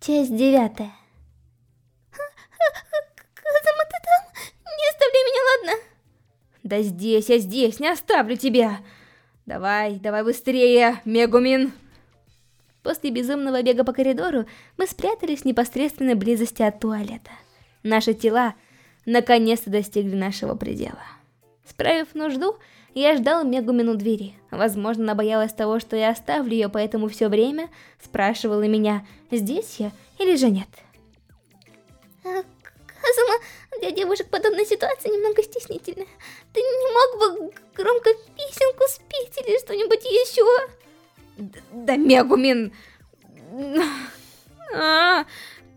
Часть девятая. Казама, ты там? Не оставляй меня, ладно? Да здесь, я здесь, не оставлю тебя. Давай, давай быстрее, Мегумин. После безумного бега по коридору мы спрятались в непосредственной близости от туалета. Наши тела наконец-то достигли нашего предела. Справив нужду, я ждал Мегумин у двери. Возможно, она боялась того, что я оставлю ее, поэтому все время спрашивала меня, здесь я или же нет. А, Казума, для девушек подобная ситуация немного стеснительная. Ты не мог бы громко песенку спеть или что-нибудь еще? Да, да Мегумин... А,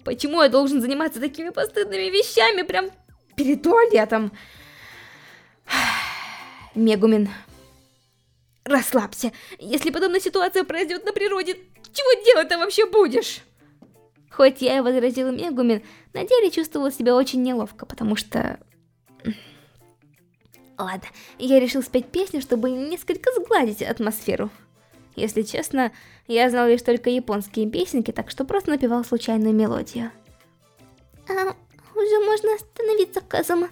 почему я должен заниматься такими постыдными вещами прям перед туалетом? Мегумин, расслабься. Если подобная ситуация произойдет на природе, чего делать-то вообще будешь? Хоть я и возразила Мегумин, на деле чувствовала себя очень неловко, потому что... Ладно, я решил спеть песню, чтобы несколько сгладить атмосферу. Если честно, я знал лишь только японские песенки, так что просто напевал случайную мелодию. А, уже можно остановиться, Казума.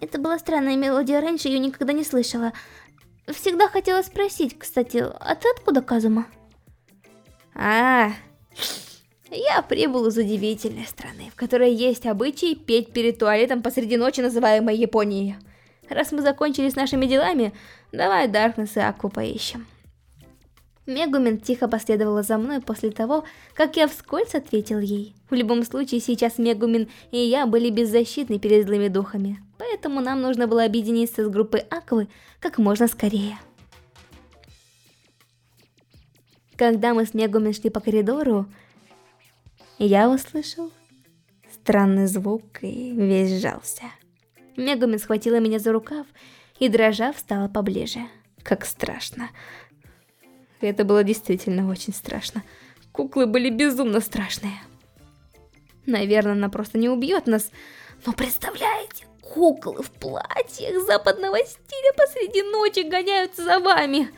Это была странная мелодия, раньше ее никогда не слышала. Всегда хотела спросить, кстати, а ты откуда, Казума? А, я прибыл из удивительной страны, в которой есть обычай петь перед туалетом посреди ночи, называемой Японией. Раз мы закончили с нашими делами, давай Даркнесс и Акву поищем. Мегумин тихо последовала за мной после того, как я вскользь ответил ей. В любом случае, сейчас Мегумин и я были беззащитны перед злыми духами, поэтому нам нужно было объединиться с группой Аквы как можно скорее. Когда мы с Мегумин шли по коридору, я услышал странный звук и весь сжался. Мегумин схватила меня за рукав и, дрожа, встала поближе. Как страшно. Это было действительно очень страшно. Куклы были безумно страшные. Наверное, она просто не убьет нас. Но представляете, куклы в платьях западного стиля посреди ночи гоняются за вами.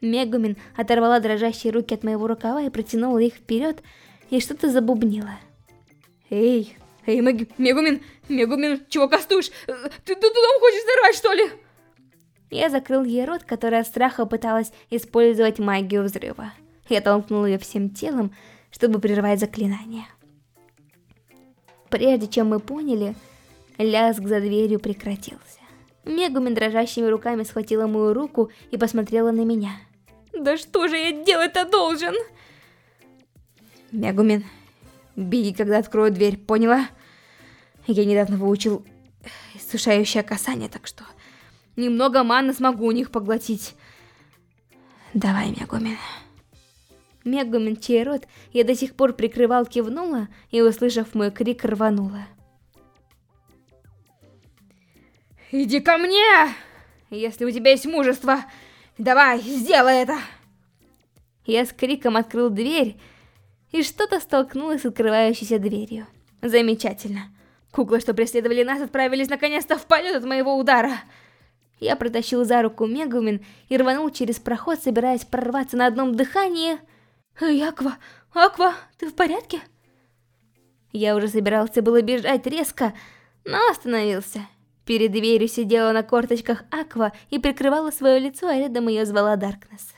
Мегумин оторвала дрожащие руки от моего рукава и протянула их вперед, и что-то забубнила. Эй, эй, Мег... Мегумин, Мегумин, чего кастуешь? Ты, ты, ты там хочешь зарать, что ли? Я закрыл ей рот, которая от страха пыталась использовать магию взрыва. Я толкнул ее всем телом, чтобы прервать заклинание. Прежде чем мы поняли, лязг за дверью прекратился. Мегумин дрожащими руками схватила мою руку и посмотрела на меня. Да что же я делать-то должен? Мегумин, беги, когда открою дверь, поняла? Я недавно выучил иссушающее касание, так что Немного маны смогу у них поглотить. Давай, Мегумин. Мегумин, чей рот я до сих пор прикрывал, кивнула и, услышав мой крик, рванула. Иди ко мне! Если у тебя есть мужество, давай, сделай это! Я с криком открыл дверь, и что-то столкнулось с открывающейся дверью. Замечательно. Куклы, что преследовали нас, отправились наконец-то в полет от моего удара. Я протащил за руку Мегумин и рванул через проход, собираясь прорваться на одном дыхании. «Эй, Аква! Аква, ты в порядке?» Я уже собирался было бежать резко, но остановился. Перед дверью сидела на корточках Аква и прикрывала свое лицо, а рядом ее звала Даркнесс.